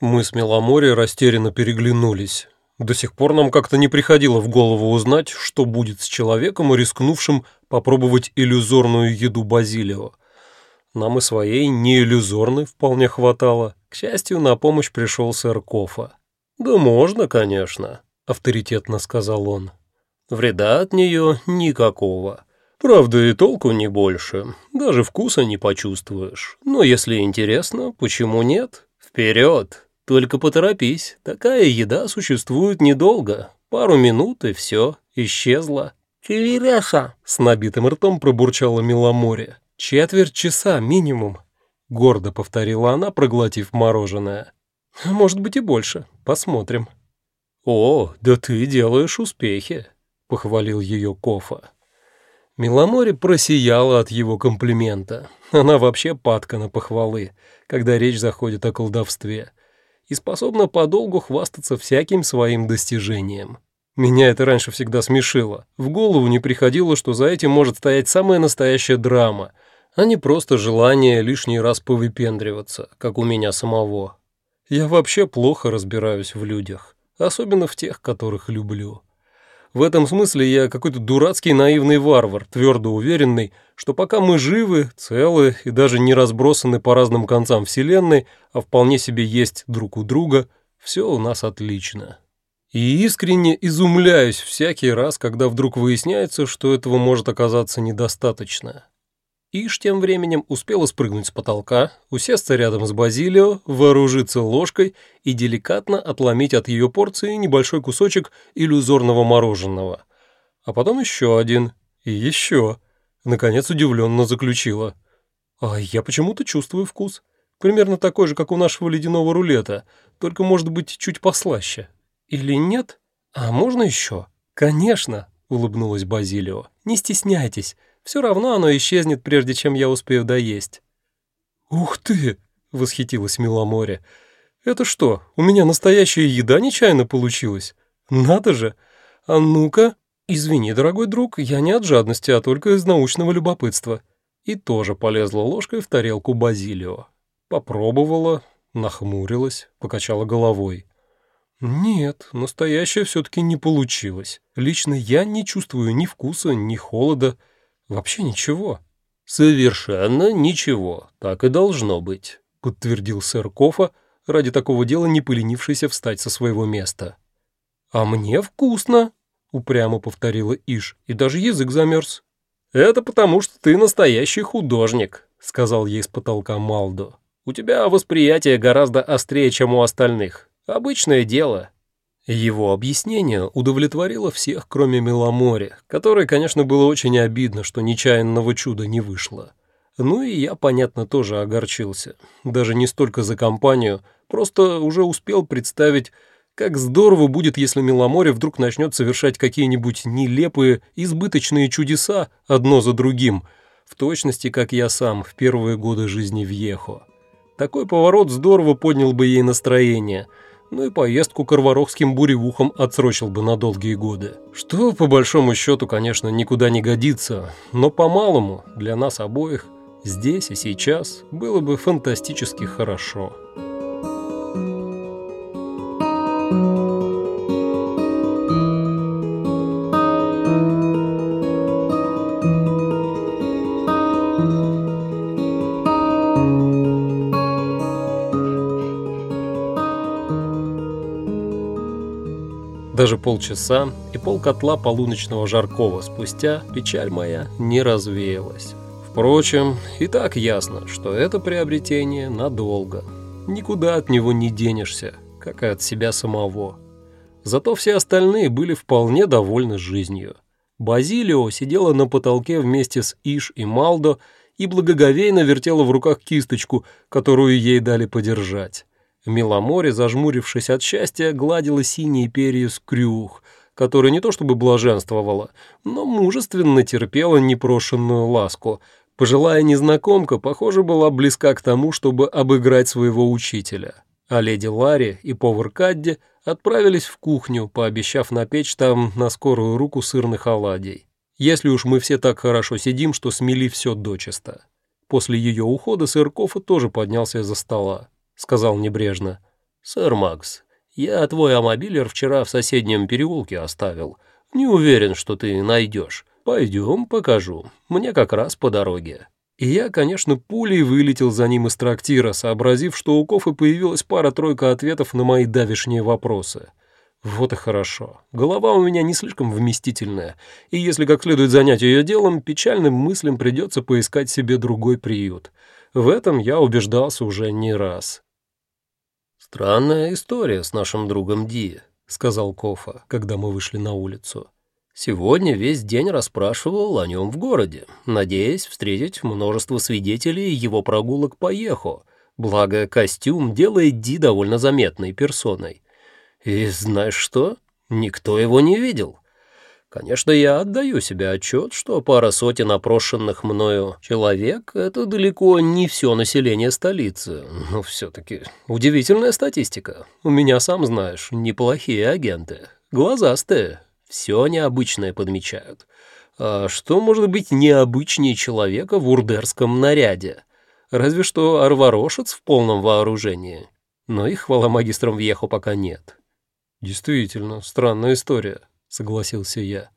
Мы с Меломори растерянно переглянулись. До сих пор нам как-то не приходило в голову узнать, что будет с человеком, рискнувшим попробовать иллюзорную еду Базилио. Нам и своей неиллюзорной вполне хватало. К счастью, на помощь пришел сэр Кофа. «Да можно, конечно», — авторитетно сказал он. «Вреда от нее никакого. Правда, и толку не больше. Даже вкуса не почувствуешь. Но если интересно, почему нет? Вперед! Только поторопись. Такая еда существует недолго. Пару минут и все, исчезла». «Чевиреса!» — с набитым ртом пробурчала Миломоре. «Четверть часа минимум», — гордо повторила она, проглотив мороженое. «Может быть и больше. Посмотрим». «О, да ты делаешь успехи», — похвалил ее Кофа. Миломоре просияла от его комплимента. Она вообще падка на похвалы, когда речь заходит о колдовстве, и способна подолгу хвастаться всяким своим достижением. Меня это раньше всегда смешило. В голову не приходило, что за этим может стоять самая настоящая драма, а не просто желание лишний раз повыпендриваться, как у меня самого. Я вообще плохо разбираюсь в людях, особенно в тех, которых люблю. В этом смысле я какой-то дурацкий наивный варвар, твердо уверенный, что пока мы живы, целы и даже не разбросаны по разным концам Вселенной, а вполне себе есть друг у друга, все у нас отлично. И искренне изумляюсь всякий раз, когда вдруг выясняется, что этого может оказаться недостаточно. Иш тем временем успела спрыгнуть с потолка, усесться рядом с Базилио, вооружиться ложкой и деликатно отломить от ее порции небольшой кусочек иллюзорного мороженого. А потом еще один. И еще. Наконец удивленно заключила. А я почему-то чувствую вкус. Примерно такой же, как у нашего ледяного рулета, только, может быть, чуть послаще. Или нет? А можно еще? Конечно, улыбнулась Базилио. Не стесняйтесь. Все равно оно исчезнет, прежде чем я успею доесть». «Ух ты!» — восхитилась Миломоре. «Это что, у меня настоящая еда нечаянно получилась? Надо же! А ну-ка!» «Извини, дорогой друг, я не от жадности, а только из научного любопытства». И тоже полезла ложкой в тарелку Базилио. Попробовала, нахмурилась, покачала головой. «Нет, настоящее все-таки не получилось. Лично я не чувствую ни вкуса, ни холода. Вообще ничего. Совершенно ничего. Так и должно быть, подтвердил сэр Кофа, ради такого дела не поленившийся встать со своего места. А мне вкусно, упрямо повторила Иш, и даже язык замерз. Это потому, что ты настоящий художник, сказал ей с потолка Малдо. У тебя восприятие гораздо острее, чем у остальных. Обычное дело. Его объяснение удовлетворило всех, кроме Меломори, которой, конечно, было очень обидно, что нечаянного чуда не вышло. Ну и я, понятно, тоже огорчился. Даже не столько за компанию, просто уже успел представить, как здорово будет, если Меломори вдруг начнет совершать какие-нибудь нелепые, избыточные чудеса одно за другим, в точности, как я сам в первые годы жизни в Ехо. Такой поворот здорово поднял бы ей настроение – ну и поездку к Арварохским буревухам отсрочил бы на долгие годы. Что, по большому счету, конечно, никуда не годится, но по-малому для нас обоих здесь и сейчас было бы фантастически хорошо. Даже полчаса и полкотла полуночного жаркого спустя печаль моя не развеялась. Впрочем, и так ясно, что это приобретение надолго. Никуда от него не денешься, как и от себя самого. Зато все остальные были вполне довольны жизнью. Базилио сидела на потолке вместе с Иш и Малдо и благоговейно вертела в руках кисточку, которую ей дали подержать. Миломоре, зажмурившись от счастья, гладила синие перья скрюх, которая не то чтобы блаженствовала, но мужественно терпела непрошенную ласку. Пожилая незнакомка, похоже, была близка к тому, чтобы обыграть своего учителя. А леди Ларри и повар Кадди отправились в кухню, пообещав напечь там на скорую руку сырных оладий. Если уж мы все так хорошо сидим, что смели все дочисто. После ее ухода сыр Кофа тоже поднялся из-за стола сказал небрежно. «Сэр Макс, я твой амобилер вчера в соседнем переулке оставил. Не уверен, что ты найдешь. Пойдем, покажу. Мне как раз по дороге». И я, конечно, пулей вылетел за ним из трактира, сообразив, что у Кофы появилась пара-тройка ответов на мои давешние вопросы. Вот и хорошо. Голова у меня не слишком вместительная, и если как следует занять ее делом, печальным мыслям придется поискать себе другой приют. В этом я убеждался уже не раз. «Странная история с нашим другом Ди», — сказал Кофа, когда мы вышли на улицу. «Сегодня весь день расспрашивал о нем в городе, надеясь встретить множество свидетелей его прогулок по Ехо, благо костюм делает Ди довольно заметной персоной». И знаешь что? Никто его не видел. Конечно, я отдаю себе отчет, что пара сотен опрошенных мною человек — это далеко не все население столицы, но все-таки удивительная статистика. У меня, сам знаешь, неплохие агенты, глазастые, все необычное подмечают. А что может быть необычнее человека в урдерском наряде? Разве что арварошец в полном вооружении. Но их, хвала магистрам, въехал пока нет. «Действительно, странная история», — согласился я.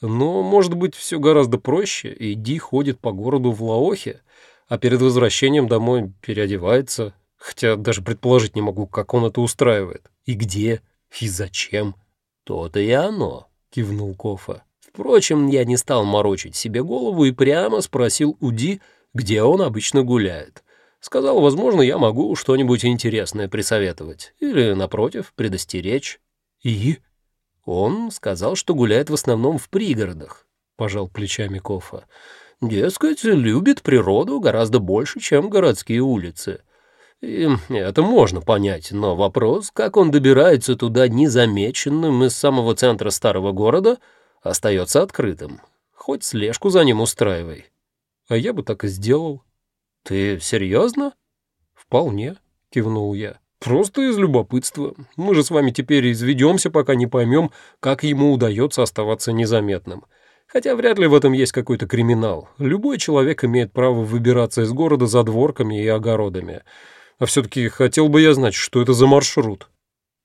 «Но, может быть, все гораздо проще, и Ди ходит по городу в Лаохе, а перед возвращением домой переодевается, хотя даже предположить не могу, как он это устраивает, и где, и зачем». «То-то и оно», — кивнул Кофа. «Впрочем, я не стал морочить себе голову и прямо спросил у Ди, где он обычно гуляет. Сказал, возможно, я могу что-нибудь интересное присоветовать или, напротив, предостеречь». «И?» «Он сказал, что гуляет в основном в пригородах», — пожал плечами Кофа. «Дескать, любит природу гораздо больше, чем городские улицы». И это можно понять, но вопрос, как он добирается туда незамеченным из самого центра старого города, остается открытым. Хоть слежку за ним устраивай. А я бы так и сделал. Ты серьезно? Вполне, кивнул я. Просто из любопытства. Мы же с вами теперь изведемся, пока не поймем, как ему удается оставаться незаметным. Хотя вряд ли в этом есть какой-то криминал. Любой человек имеет право выбираться из города за дворками и огородами. А все-таки хотел бы я знать, что это за маршрут.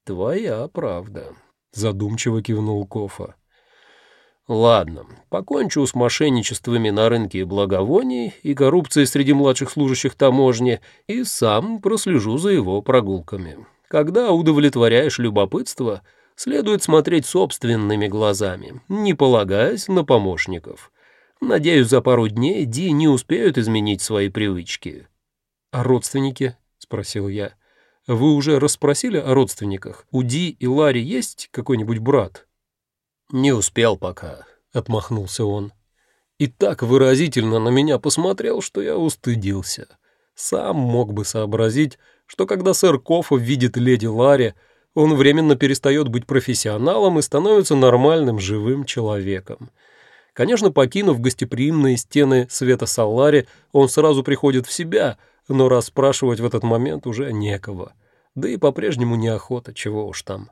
«Твоя правда», — задумчиво кивнул Кофа. Ладно, покончу с мошенничествами на рынке благовоний и коррупцией среди младших служащих таможни и сам прослежу за его прогулками. Когда удовлетворяешь любопытство, следует смотреть собственными глазами, не полагаясь на помощников. Надеюсь, за пару дней Ди не успеют изменить свои привычки. «А родственники?» — спросил я. «Вы уже расспросили о родственниках? У Ди и Ларри есть какой-нибудь брат?» «Не успел пока», — отмахнулся он. И так выразительно на меня посмотрел, что я устыдился. Сам мог бы сообразить, что когда сэр Кофа видит леди Ларри, он временно перестает быть профессионалом и становится нормальным живым человеком. Конечно, покинув гостеприимные стены Света Салари, он сразу приходит в себя, но расспрашивать в этот момент уже некого. Да и по-прежнему неохота, чего уж там.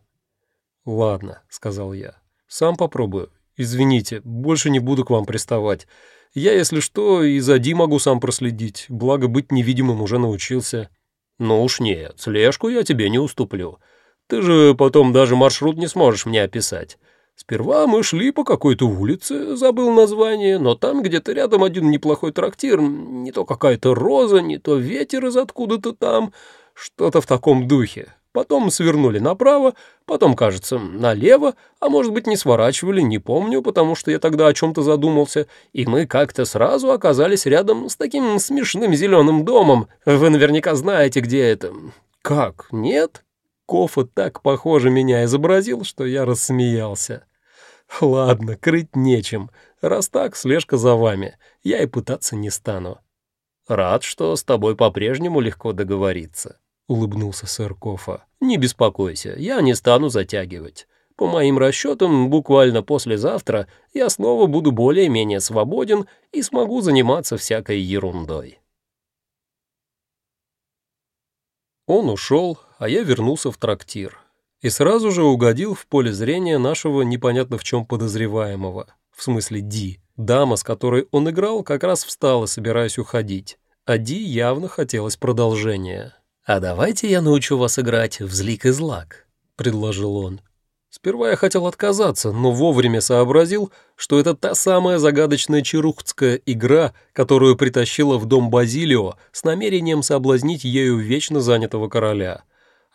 «Ладно», — сказал я, сам попробую. Извините, больше не буду к вам приставать. Я, если что, и за Ди могу сам проследить, благо быть невидимым уже научился». «Ну уж нет, слежку я тебе не уступлю. Ты же потом даже маршрут не сможешь мне описать. Сперва мы шли по какой-то улице, забыл название, но там где-то рядом один неплохой трактир, не то какая-то роза, не то ветер из откуда-то там, что-то в таком духе. Потом свернули направо, потом, кажется, налево, а может быть, не сворачивали, не помню, потому что я тогда о чем-то задумался, и мы как-то сразу оказались рядом с таким смешным зеленым домом. Вы наверняка знаете, где это. Как, нет? Кофа так похоже меня изобразил, что я рассмеялся. Ладно, крыть нечем. Раз так, слежка за вами. Я и пытаться не стану. Рад, что с тобой по-прежнему легко договориться улыбнулся сэр Кофа. «Не беспокойся, я не стану затягивать. По моим расчетам, буквально послезавтра я снова буду более-менее свободен и смогу заниматься всякой ерундой». Он ушел, а я вернулся в трактир. И сразу же угодил в поле зрения нашего непонятно в чем подозреваемого, в смысле Ди. Дама, с которой он играл, как раз встала, собираясь уходить, а Ди явно хотелось продолжения. «А давайте я научу вас играть в злик и злак», — предложил он. Сперва я хотел отказаться, но вовремя сообразил, что это та самая загадочная чарухтская игра, которую притащила в дом Базилио с намерением соблазнить ею вечно занятого короля.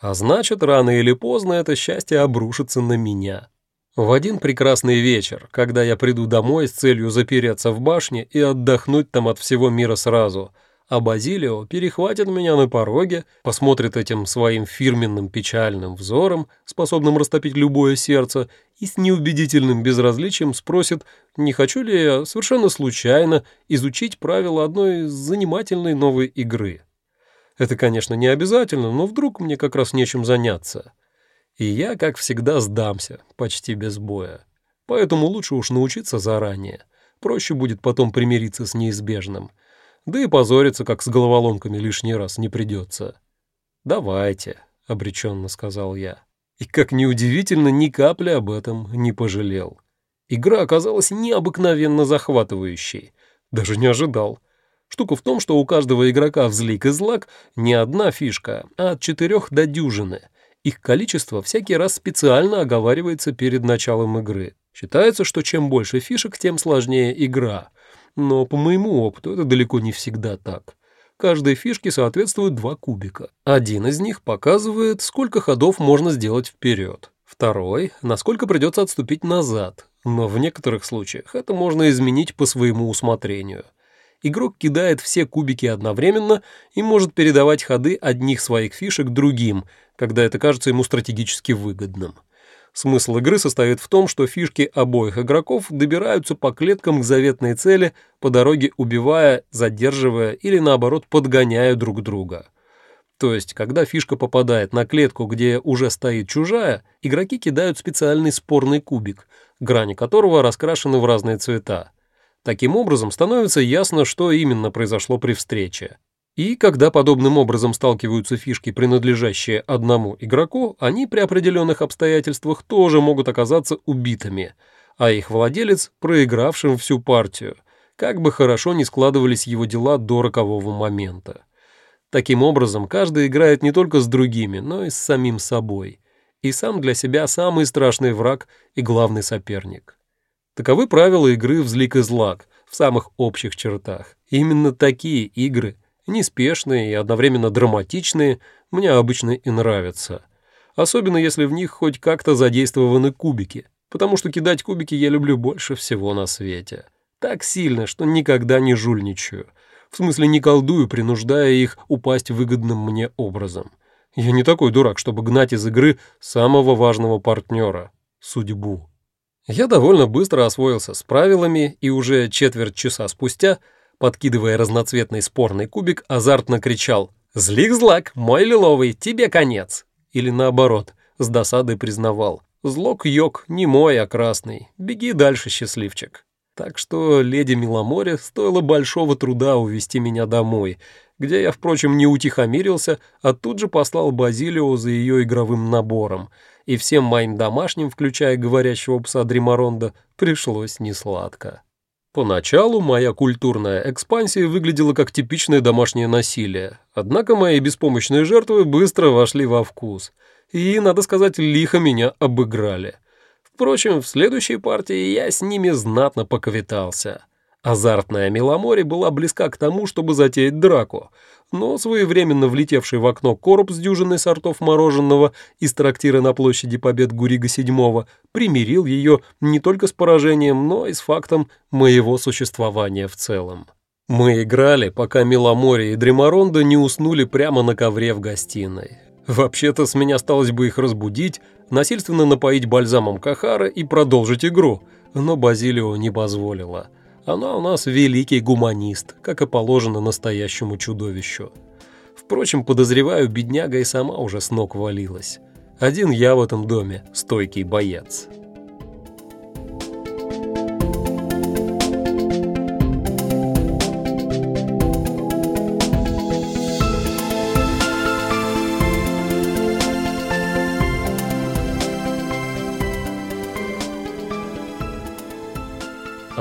А значит, рано или поздно это счастье обрушится на меня. В один прекрасный вечер, когда я приду домой с целью запереться в башне и отдохнуть там от всего мира сразу — а Базилио перехватит меня на пороге, посмотрит этим своим фирменным печальным взором, способным растопить любое сердце, и с неубедительным безразличием спросит, не хочу ли я совершенно случайно изучить правила одной занимательной новой игры. Это, конечно, не обязательно, но вдруг мне как раз нечем заняться. И я, как всегда, сдамся, почти без боя. Поэтому лучше уж научиться заранее. Проще будет потом примириться с неизбежным — да и позориться, как с головоломками, лишний раз не придется. «Давайте», — обреченно сказал я. И, как неудивительно, ни капли об этом не пожалел. Игра оказалась необыкновенно захватывающей. Даже не ожидал. Штука в том, что у каждого игрока в злик и злак не одна фишка, а от четырех до дюжины. Их количество всякий раз специально оговаривается перед началом игры. Считается, что чем больше фишек, тем сложнее игра — но по моему опыту это далеко не всегда так. Каждой фишке соответствуют два кубика. Один из них показывает, сколько ходов можно сделать вперед. Второй — насколько придется отступить назад. Но в некоторых случаях это можно изменить по своему усмотрению. Игрок кидает все кубики одновременно и может передавать ходы одних своих фишек другим, когда это кажется ему стратегически выгодным. Смысл игры состоит в том, что фишки обоих игроков добираются по клеткам к заветной цели, по дороге убивая, задерживая или наоборот подгоняя друг друга. То есть, когда фишка попадает на клетку, где уже стоит чужая, игроки кидают специальный спорный кубик, грани которого раскрашены в разные цвета. Таким образом, становится ясно, что именно произошло при встрече. И когда подобным образом сталкиваются фишки, принадлежащие одному игроку, они при определенных обстоятельствах тоже могут оказаться убитыми, а их владелец – проигравшим всю партию, как бы хорошо ни складывались его дела до рокового момента. Таким образом, каждый играет не только с другими, но и с самим собой. И сам для себя самый страшный враг и главный соперник. Таковы правила игры в злик и злак в самых общих чертах. именно такие игры – Неспешные и одновременно драматичные мне обычно и нравятся. Особенно если в них хоть как-то задействованы кубики, потому что кидать кубики я люблю больше всего на свете. Так сильно, что никогда не жульничаю. В смысле не колдую, принуждая их упасть выгодным мне образом. Я не такой дурак, чтобы гнать из игры самого важного партнера — судьбу. Я довольно быстро освоился с правилами, и уже четверть часа спустя — подкидывая разноцветный спорный кубик, азартно кричал «Злик-злак, мой лиловый, тебе конец!» Или наоборот, с досадой признавал «Злок-йог, не мой, а красный, беги дальше, счастливчик». Так что леди Миломоре стоило большого труда увести меня домой, где я, впрочем, не утихомирился, а тут же послал Базилио за ее игровым набором, и всем моим домашним, включая говорящего пса Дримаронда, пришлось несладко. Поначалу моя культурная экспансия выглядела как типичное домашнее насилие, однако мои беспомощные жертвы быстро вошли во вкус и, надо сказать, лихо меня обыграли. Впрочем, в следующей партии я с ними знатно поквитался. Азартная Меломори была близка к тому, чтобы затеять драку, но своевременно влетевший в окно короб с дюжиной сортов мороженого из трактира на площади Побед Гурига VII примирил ее не только с поражением, но и с фактом моего существования в целом. Мы играли, пока Меломори и Дремаронда не уснули прямо на ковре в гостиной. Вообще-то с меня осталось бы их разбудить, насильственно напоить бальзамом Кахара и продолжить игру, но Базилио не позволила – она у нас великий гуманист, как и положено настоящему чудовищу. Впрочем, подозреваю, бедняга и сама уже с ног валилась. Один я в этом доме стойкий боец».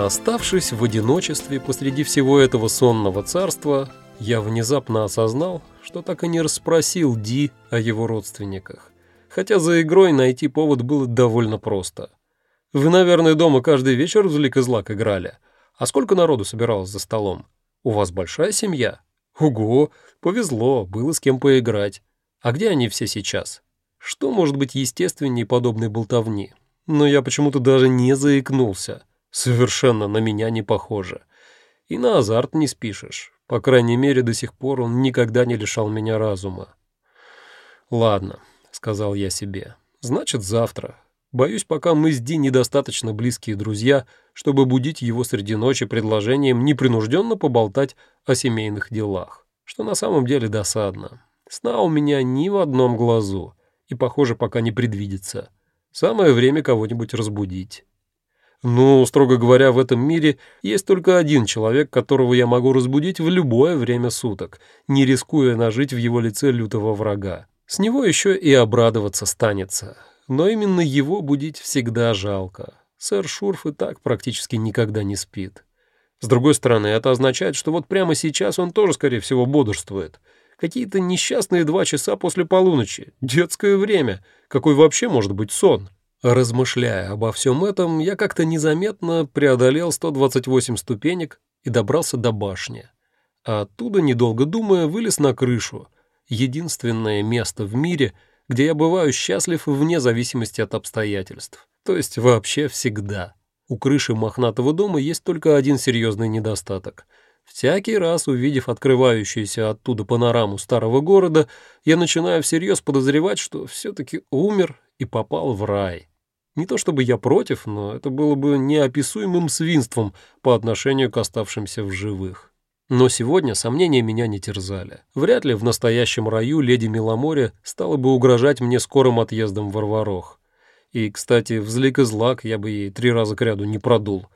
Оставшись в одиночестве посреди всего этого сонного царства, Я внезапно осознал, что так и не расспросил Ди о его родственниках. Хотя за игрой найти повод было довольно просто. Вы, наверное, дома каждый вечер в злик и злак играли. А сколько народу собиралось за столом? У вас большая семья? Ого, повезло, было с кем поиграть. А где они все сейчас? Что может быть естественнее подобной болтовни? Но я почему-то даже не заикнулся. Совершенно на меня не похоже. И на азарт не спишешь. По крайней мере, до сих пор он никогда не лишал меня разума. «Ладно», — сказал я себе, — «значит, завтра. Боюсь, пока мы с Ди недостаточно близкие друзья, чтобы будить его среди ночи предложением непринужденно поболтать о семейных делах, что на самом деле досадно. Сна у меня ни в одном глазу, и, похоже, пока не предвидится. Самое время кого-нибудь разбудить. Ну, строго говоря, в этом мире есть только один человек, которого я могу разбудить в любое время суток, не рискуя нажить в его лице лютого врага. С него еще и обрадоваться станется. Но именно его будить всегда жалко. Сэр Шурф и так практически никогда не спит. С другой стороны, это означает, что вот прямо сейчас он тоже, скорее всего, бодрствует. Какие-то несчастные два часа после полуночи. Детское время. Какой вообще может быть сон? Размышляя обо всем этом, я как-то незаметно преодолел 128 ступенек и добрался до башни. Оттуда, недолго думая, вылез на крышу. Единственное место в мире, где я бываю счастлив вне зависимости от обстоятельств. То есть вообще всегда. У крыши мохнатого дома есть только один серьезный недостаток — Всякий раз, увидев открывающуюся оттуда панораму старого города, я начинаю всерьез подозревать, что все-таки умер и попал в рай. Не то чтобы я против, но это было бы неописуемым свинством по отношению к оставшимся в живых. Но сегодня сомнения меня не терзали. Вряд ли в настоящем раю леди Миломоре стала бы угрожать мне скорым отъездом в Варварох. И, кстати, взлик и злак я бы ей три раза кряду не продул.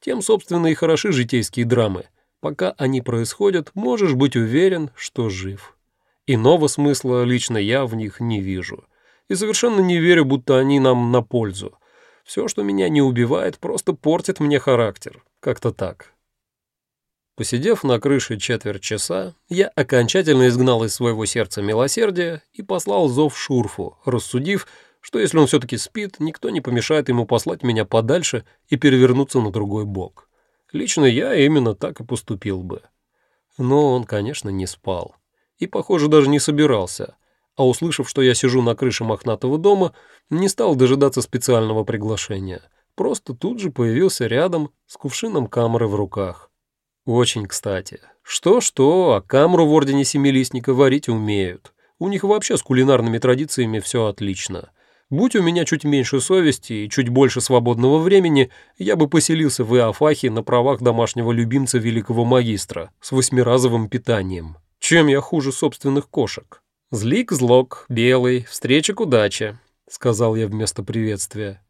Тем, собственно, и хороши житейские драмы — Пока они происходят, можешь быть уверен, что жив. Иного смысла лично я в них не вижу. И совершенно не верю, будто они нам на пользу. Все, что меня не убивает, просто портит мне характер. Как-то так. Посидев на крыше четверть часа, я окончательно изгнал из своего сердца милосердие и послал зов Шурфу, рассудив, что если он все-таки спит, никто не помешает ему послать меня подальше и перевернуться на другой бок. Лично я именно так и поступил бы. Но он, конечно, не спал. И, похоже, даже не собирался. А услышав, что я сижу на крыше мохнатого дома, не стал дожидаться специального приглашения. Просто тут же появился рядом с кувшином камеры в руках. Очень кстати. Что-что, а камру в Ордене Семилистника варить умеют. У них вообще с кулинарными традициями все отлично. Будь у меня чуть меньше совести и чуть больше свободного времени, я бы поселился в Иофахе на правах домашнего любимца великого магистра с восьмиразовым питанием. Чем я хуже собственных кошек? «Злик-злок, белый, встреча к удаче», — сказал я вместо приветствия.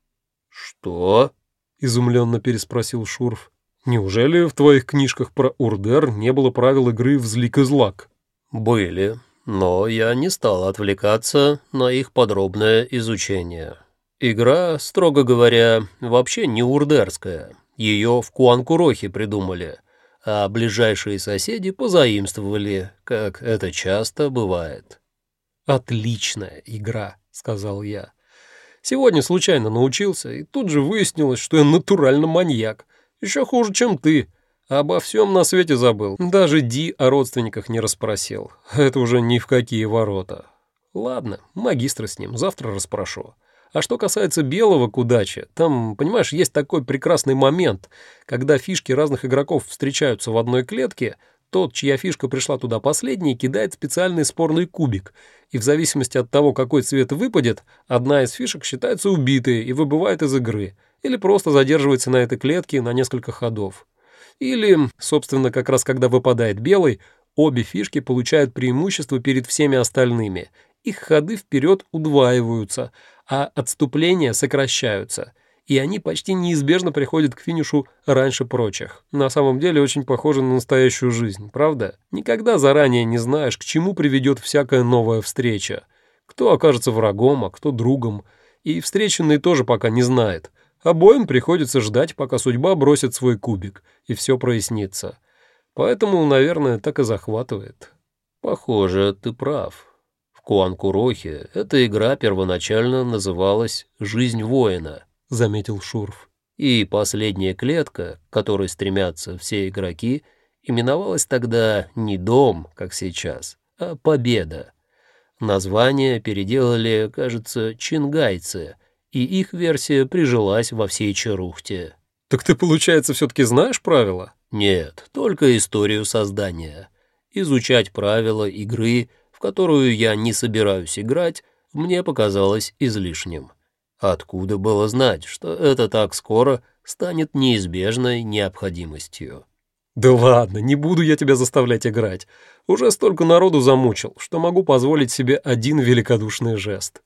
«Что?» — изумленно переспросил Шурф. «Неужели в твоих книжках про Урдер не было правил игры в злик-злак?» «Были», но я не стал отвлекаться на их подробное изучение. Игра, строго говоря, вообще не урдерская. Ее в Куанкурохе придумали, а ближайшие соседи позаимствовали, как это часто бывает. «Отличная игра», — сказал я. «Сегодня случайно научился, и тут же выяснилось, что я натурально маньяк. Еще хуже, чем ты. Обо всем на свете забыл. Даже Ди о родственниках не расспросил. Это уже ни в какие ворота. Ладно, магистра с ним, завтра расспрошу. А что касается белого к удаче, там, понимаешь, есть такой прекрасный момент, когда фишки разных игроков встречаются в одной клетке, тот, чья фишка пришла туда последней, кидает специальный спорный кубик, и в зависимости от того, какой цвет выпадет, одна из фишек считается убитой и выбывает из игры, или просто задерживается на этой клетке на несколько ходов. Или, собственно, как раз когда выпадает белый, обе фишки получают преимущество перед всеми остальными. Их ходы вперед удваиваются, а отступления сокращаются. И они почти неизбежно приходят к финишу раньше прочих. На самом деле очень похоже на настоящую жизнь, правда? Никогда заранее не знаешь, к чему приведет всякая новая встреча. Кто окажется врагом, а кто другом. И встреченный тоже пока не знает – Обоим приходится ждать, пока судьба бросит свой кубик, и все прояснится. Поэтому, наверное, так и захватывает. Похоже, ты прав. В Куанкурохе эта игра первоначально называлась «Жизнь воина», — заметил Шурф. И последняя клетка, к которой стремятся все игроки, именовалась тогда не «Дом», как сейчас, а «Победа». Название переделали, кажется, чингайцы, и их версия прижилась во всей Чарухте. «Так ты, получается, все-таки знаешь правила?» «Нет, только историю создания. Изучать правила игры — которую я не собираюсь играть, мне показалось излишним. Откуда было знать, что это так скоро станет неизбежной необходимостью? «Да ладно, не буду я тебя заставлять играть. Уже столько народу замучил, что могу позволить себе один великодушный жест.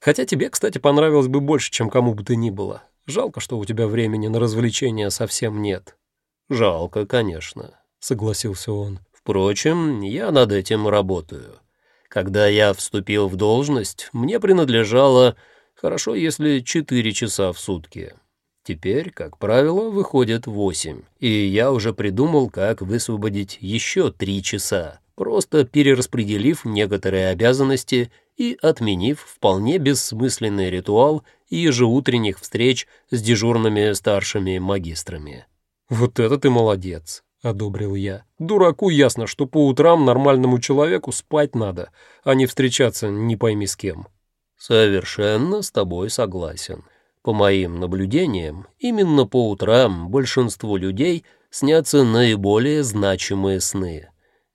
Хотя тебе, кстати, понравилось бы больше, чем кому бы то ни было. Жалко, что у тебя времени на развлечения совсем нет». «Жалко, конечно», — согласился он. Впрочем, я над этим работаю. Когда я вступил в должность, мне принадлежало, хорошо, если 4 часа в сутки. Теперь, как правило, выходит 8, и я уже придумал, как высвободить еще 3 часа, просто перераспределив некоторые обязанности и отменив вполне бессмысленный ритуал ежеутренних встреч с дежурными старшими магистрами. «Вот это ты молодец!» — одобрил я. «Дураку ясно, что по утрам нормальному человеку спать надо, а не встречаться не пойми с кем». «Совершенно с тобой согласен. По моим наблюдениям, именно по утрам большинству людей снятся наиболее значимые сны.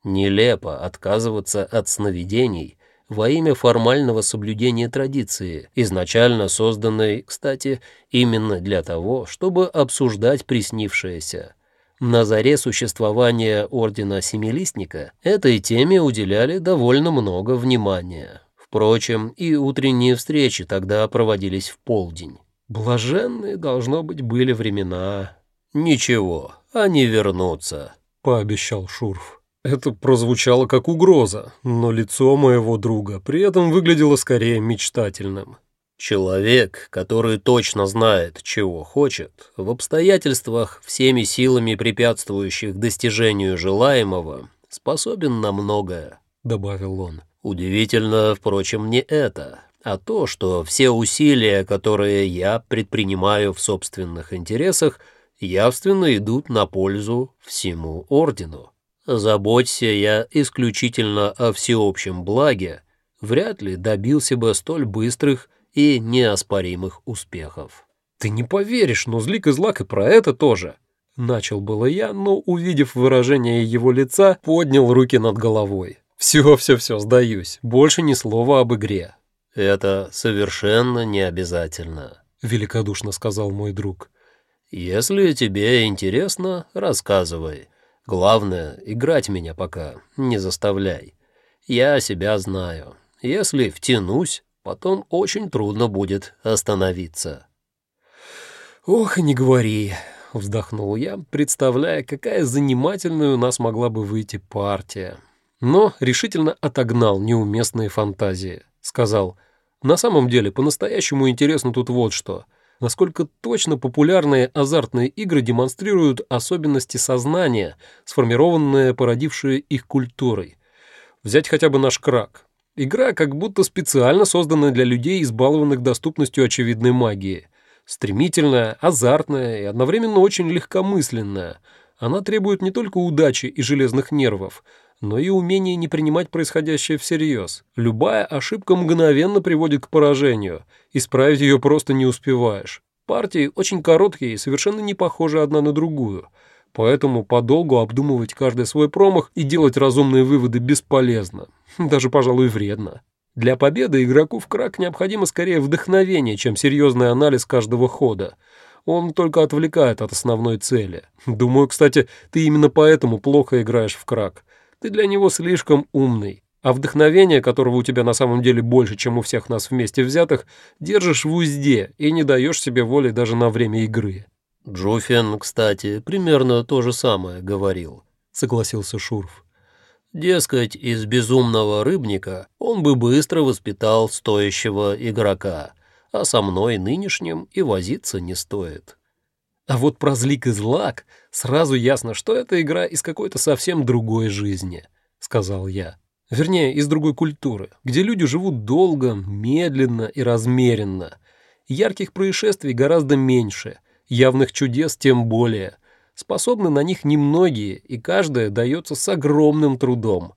Нелепо отказываться от сновидений во имя формального соблюдения традиции, изначально созданной, кстати, именно для того, чтобы обсуждать приснившееся». На заре существования Ордена Семилистника этой теме уделяли довольно много внимания. Впрочем, и утренние встречи тогда проводились в полдень. Блаженные, должно быть, были времена. «Ничего, они вернутся», — пообещал Шурф. Это прозвучало как угроза, но лицо моего друга при этом выглядело скорее мечтательным. Человек, который точно знает, чего хочет, в обстоятельствах, всеми силами препятствующих достижению желаемого, способен на многое, — добавил он. Удивительно, впрочем, не это, а то, что все усилия, которые я предпринимаю в собственных интересах, явственно идут на пользу всему ордену. Заботься я исключительно о всеобщем благе, вряд ли добился бы столь быстрых и неоспоримых успехов. «Ты не поверишь, но злик и злак и про это тоже!» Начал было я, но, увидев выражение его лица, поднял руки над головой. «Все, все, все, сдаюсь. Больше ни слова об игре». «Это совершенно не обязательно», — великодушно сказал мой друг. «Если тебе интересно, рассказывай. Главное, играть меня пока не заставляй. Я себя знаю. Если втянусь, Потом очень трудно будет остановиться. «Ох, не говори», — вздохнул я, представляя, какая занимательная у нас могла бы выйти партия. Но решительно отогнал неуместные фантазии. Сказал, «На самом деле, по-настоящему интересно тут вот что. Насколько точно популярные азартные игры демонстрируют особенности сознания, сформированные, породившие их культурой. Взять хотя бы наш крак. Игра как будто специально создана для людей, избалованных доступностью очевидной магии. Стремительная, азартная и одновременно очень легкомысленная. Она требует не только удачи и железных нервов, но и умения не принимать происходящее всерьез. Любая ошибка мгновенно приводит к поражению, исправить ее просто не успеваешь. Партии очень короткие и совершенно не похожи одна на другую – Поэтому подолгу обдумывать каждый свой промах и делать разумные выводы бесполезно, даже, пожалуй, вредно. Для победы игроку в крак необходимо скорее вдохновение, чем серьезный анализ каждого хода. Он только отвлекает от основной цели. Думаю, кстати, ты именно поэтому плохо играешь в крак. Ты для него слишком умный. А вдохновение, которого у тебя на самом деле больше, чем у всех нас вместе взятых, держишь в узде и не даешь себе воли даже на время игры. Джуфин, кстати, примерно то же самое говорил, согласился Шурф. Дескать, из безумного рыбника он бы быстро воспитал стоящего игрока, а со мной нынешним и возиться не стоит. А вот про злик и злак сразу ясно, что это игра из какой-то совсем другой жизни, сказал я. Вернее, из другой культуры, где люди живут долго, медленно и размеренно. Ярких происшествий гораздо меньше, явных чудес тем более. Способны на них немногие, и каждое дается с огромным трудом.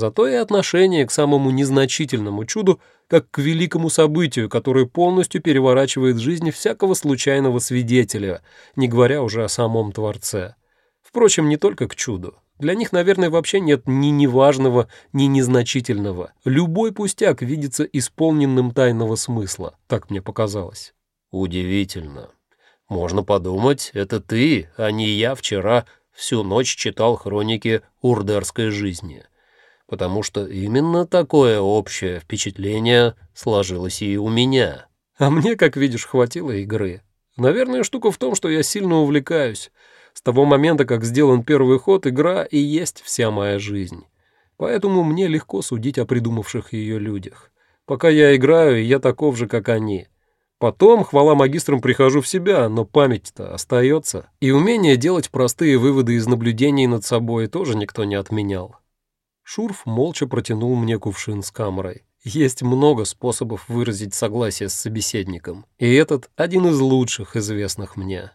Зато и отношение к самому незначительному чуду как к великому событию, которое полностью переворачивает жизнь всякого случайного свидетеля, не говоря уже о самом Творце. Впрочем, не только к чуду. Для них, наверное, вообще нет ни неважного, ни незначительного. Любой пустяк видится исполненным тайного смысла, так мне показалось. Удивительно. Можно подумать, это ты, а не я вчера всю ночь читал хроники урдерской жизни потому что именно такое общее впечатление сложилось и у меня. А мне, как видишь, хватило игры. Наверное, штука в том, что я сильно увлекаюсь. С того момента, как сделан первый ход, игра и есть вся моя жизнь. Поэтому мне легко судить о придумавших ее людях. Пока я играю, я таков же, как они. Потом, хвала магистрам, прихожу в себя, но память-то остается. И умение делать простые выводы из наблюдений над собой тоже никто не отменял. Шурф молча протянул мне кувшин с камерой. Есть много способов выразить согласие с собеседником, и этот один из лучших известных мне.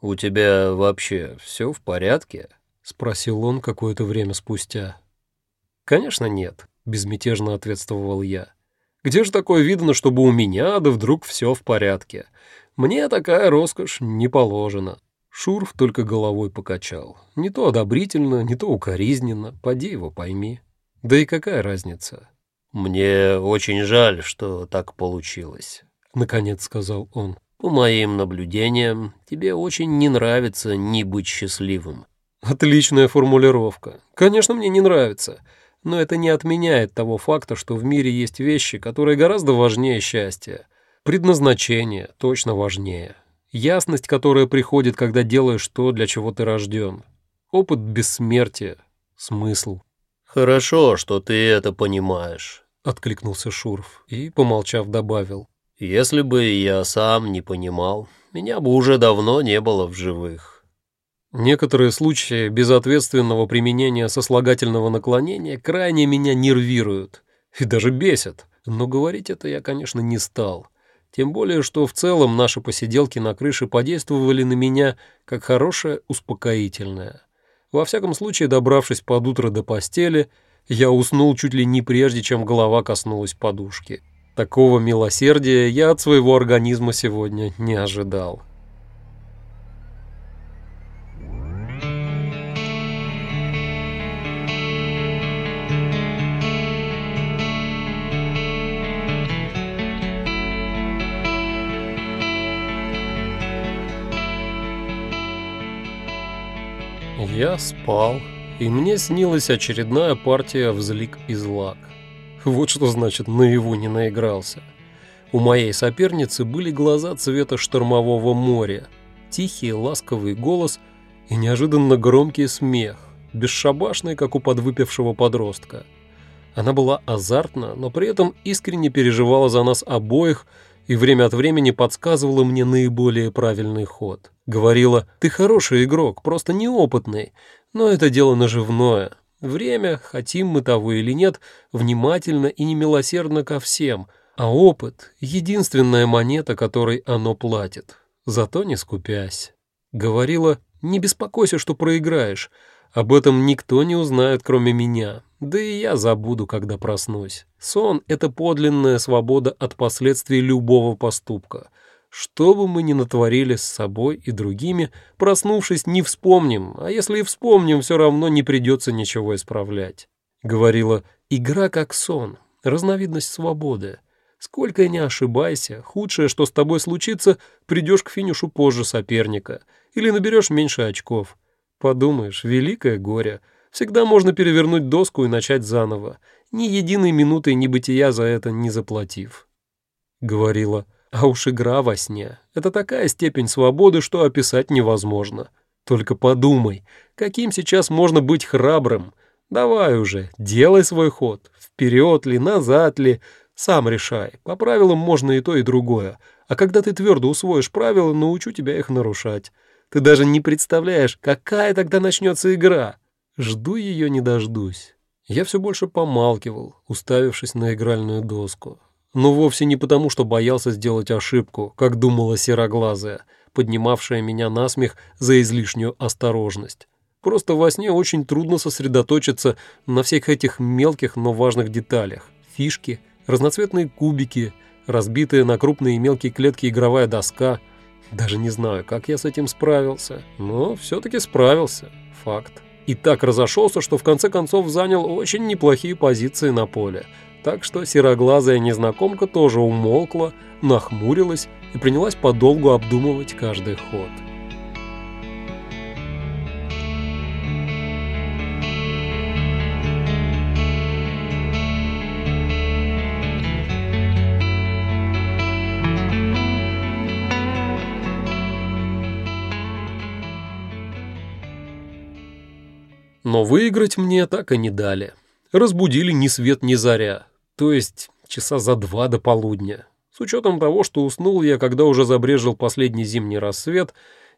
«У тебя вообще все в порядке?» — спросил он какое-то время спустя. «Конечно нет», — безмятежно ответствовал я. «Где же такое видно, чтобы у меня, да вдруг все в порядке? Мне такая роскошь не положена». Шурф только головой покачал. Не то одобрительно, не то укоризненно, поди его пойми. Да и какая разница? «Мне очень жаль, что так получилось», — наконец сказал он. «По моим наблюдениям, тебе очень не нравится не быть счастливым». «Отличная формулировка. Конечно, мне не нравится. Но это не отменяет того факта, что в мире есть вещи, которые гораздо важнее счастья. Предназначение точно важнее. Ясность, которая приходит, когда делаешь то, для чего ты рожден. Опыт бессмертия. Смысл. «Хорошо, что ты это понимаешь», — откликнулся Шурф и, помолчав, добавил. «Если бы я сам не понимал, меня бы уже давно не было в живых». Некоторые случаи безответственного применения сослагательного наклонения крайне меня нервируют и даже бесят, но говорить это я, конечно, не стал. Тем более, что в целом наши посиделки на крыше подействовали на меня как хорошее успокоительное. Во всяком случае, добравшись под утро до постели, я уснул чуть ли не прежде, чем голова коснулась подушки. Такого милосердия я от своего организма сегодня не ожидал. Я спал, и мне снилась очередная партия взлик и злак. Вот что значит наяву не наигрался. У моей соперницы были глаза цвета штормового моря, тихий ласковый голос и неожиданно громкий смех, бесшабашный, как у подвыпившего подростка. Она была азартна, но при этом искренне переживала за нас обоих и время от времени подсказывала мне наиболее правильный ход. Говорила, ты хороший игрок, просто неопытный, но это дело наживное. Время, хотим мы того или нет, внимательно и немилосердно ко всем, а опыт — единственная монета, которой оно платит, зато не скупясь. Говорила, не беспокойся, что проиграешь, об этом никто не узнает, кроме меня, да и я забуду, когда проснусь. Сон — это подлинная свобода от последствий любого поступка. Что бы мы ни натворили с собой и другими, проснувшись, не вспомним, а если и вспомним, все равно не придется ничего исправлять. Говорила, игра как сон, разновидность свободы. Сколько не ошибайся, худшее, что с тобой случится, придешь к финишу позже соперника или наберешь меньше очков. Подумаешь, великое горе. Всегда можно перевернуть доску и начать заново, ни единой минуты небытия за это не заплатив. Говорила, а уж игра во сне — это такая степень свободы, что описать невозможно. Только подумай, каким сейчас можно быть храбрым? Давай уже, делай свой ход, вперед ли, назад ли, Сам решай. По правилам можно и то, и другое. А когда ты твердо усвоишь правила, научу тебя их нарушать. Ты даже не представляешь, какая тогда начнется игра. Жду ее не дождусь. Я все больше помалкивал, уставившись на игральную доску. Но вовсе не потому, что боялся сделать ошибку, как думала сероглазая, поднимавшая меня на смех за излишнюю осторожность. Просто во сне очень трудно сосредоточиться на всех этих мелких, но важных деталях. Фишки, разноцветные кубики, разбитая на крупные и мелкие клетки игровая доска. Даже не знаю, как я с этим справился, но все-таки справился. Факт. И так разошелся, что в конце концов занял очень неплохие позиции на поле. Так что сероглазая незнакомка тоже умолкла, нахмурилась и принялась подолгу обдумывать каждый ход. Но выиграть мне так и не дали. Разбудили ни свет ни заря, то есть часа за два до полудня. С учетом того, что уснул я, когда уже забрежил последний зимний рассвет,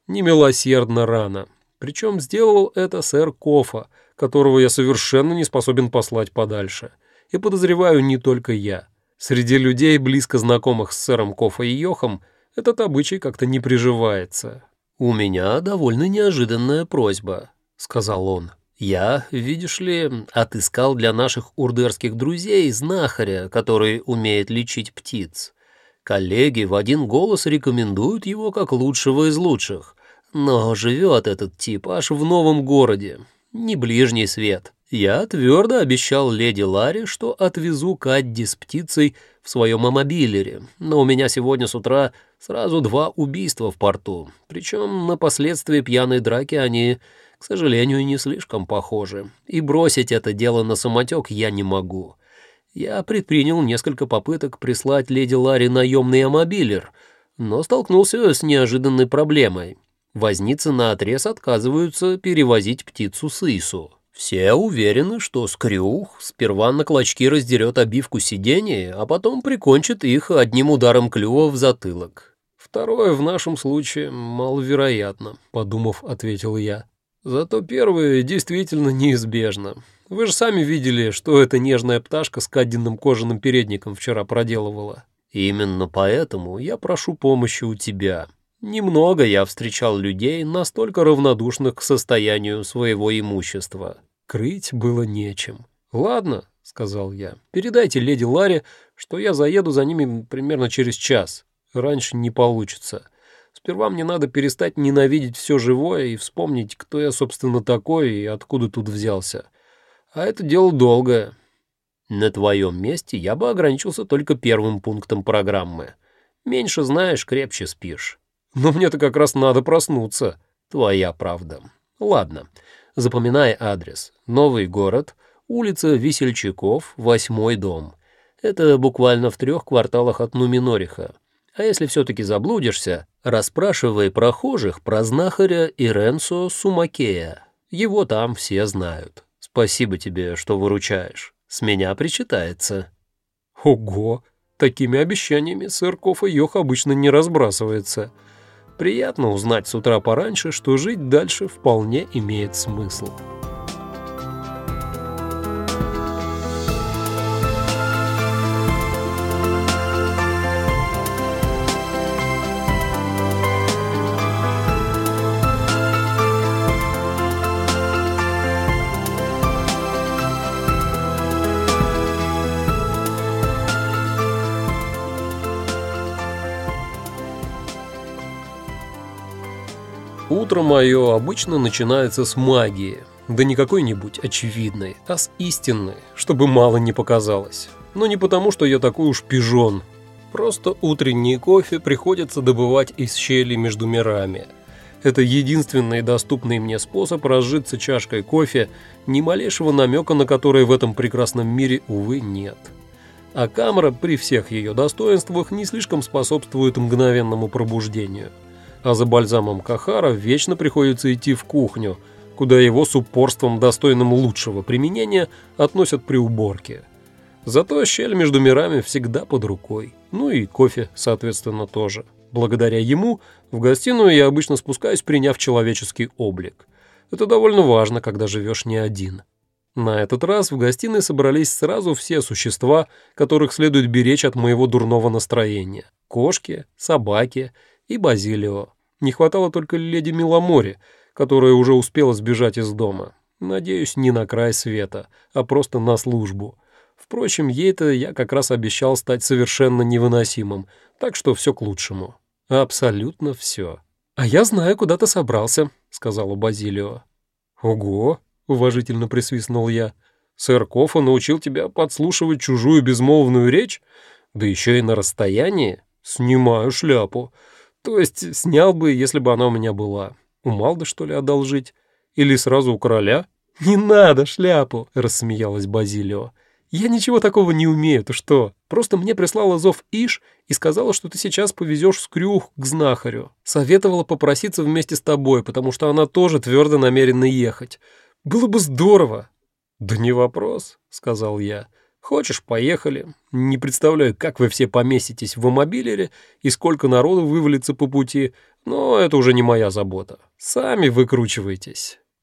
немилосердно рано. Причем сделал это сэр Кофа, которого я совершенно не способен послать подальше. И подозреваю не только я. Среди людей, близко знакомых с сэром Кофа и Йохом, этот обычай как-то не приживается. «У меня довольно неожиданная просьба», — сказал он. Я, видишь ли, отыскал для наших урдерских друзей знахаря, который умеет лечить птиц. Коллеги в один голос рекомендуют его как лучшего из лучших. Но живет этот тип аж в новом городе, не ближний свет. Я твердо обещал леди Ларе, что отвезу Кадди с птицей в своем амобилере, но у меня сегодня с утра сразу два убийства в порту, причем на последствия пьяной драки они к сожалению, не слишком похожи, и бросить это дело на самотек я не могу. Я предпринял несколько попыток прислать леди Ларри наемный амобилер, но столкнулся с неожиданной проблемой. Возницы наотрез отказываются перевозить птицу Сысу. Все уверены, что Скрюх сперва на клочки раздерет обивку сидений, а потом прикончит их одним ударом клюва в затылок. «Второе в нашем случае маловероятно», — подумав, ответил я. Зато первое действительно неизбежно. Вы же сами видели, что эта нежная пташка с каденным кожаным передником вчера проделывала. Именно поэтому я прошу помощи у тебя. Немного я встречал людей, настолько равнодушных к состоянию своего имущества. Крыть было нечем. «Ладно», — сказал я, — «передайте леди Ларе, что я заеду за ними примерно через час. Раньше не получится. Сперва мне надо перестать ненавидеть все живое и вспомнить, кто я, собственно, такой и откуда тут взялся. А это дело долгое. На твоем месте я бы ограничился только первым пунктом программы. Меньше знаешь, крепче спишь. Но мне-то как раз надо проснуться. Твоя правда. Ладно, запоминай адрес. Новый город, улица Весельчаков, восьмой дом. Это буквально в трех кварталах от Нуминориха. А если все-таки заблудишься, расспрашивай прохожих про знахаря Иренсо Сумакея. Его там все знают. Спасибо тебе, что выручаешь. С меня причитается». «Ого! Такими обещаниями Сырков и Йох обычно не разбрасывается. Приятно узнать с утра пораньше, что жить дальше вполне имеет смысл». Утро мое обычно начинается с магии, да не какой-нибудь очевидной, а с истинной, чтобы мало не показалось. Но не потому, что я такой уж пижон. Просто утренний кофе приходится добывать из щели между мирами. Это единственный доступный мне способ разжиться чашкой кофе, ни малейшего намека на который в этом прекрасном мире, увы, нет. А камера при всех ее достоинствах не слишком способствует мгновенному пробуждению – а за бальзамом Кахара вечно приходится идти в кухню, куда его с упорством, достойным лучшего применения, относят при уборке. Зато щель между мирами всегда под рукой. Ну и кофе, соответственно, тоже. Благодаря ему в гостиную я обычно спускаюсь, приняв человеческий облик. Это довольно важно, когда живешь не один. На этот раз в гостиной собрались сразу все существа, которых следует беречь от моего дурного настроения. Кошки, собаки и Базилио. Не хватало только леди Миломори, которая уже успела сбежать из дома. Надеюсь, не на край света, а просто на службу. Впрочем, ей-то я как раз обещал стать совершенно невыносимым, так что все к лучшему. Абсолютно все. «А я знаю, куда ты собрался», — сказала Базилио. «Ого!» — уважительно присвистнул я. «Сэр Кофа научил тебя подслушивать чужую безмолвную речь? Да еще и на расстоянии? Снимаю шляпу. То есть снял бы, если бы она у меня была. У Малда, что ли, одолжить? Или сразу у короля?» «Не надо шляпу!» — рассмеялась Базилио. «Я ничего такого не умею, ты что? Просто мне прислала зов Иш и сказала, что ты сейчас повезешь Скрюх к знахарю. Советовала попроситься вместе с тобой, потому что она тоже твердо намерена ехать. Было бы здорово». «Да не вопрос», — сказал я. «Хочешь, поехали. Не представляю, как вы все поместитесь в мобилере и сколько народу вывалится по пути, но это уже не моя забота. Сами выкручивайтесь».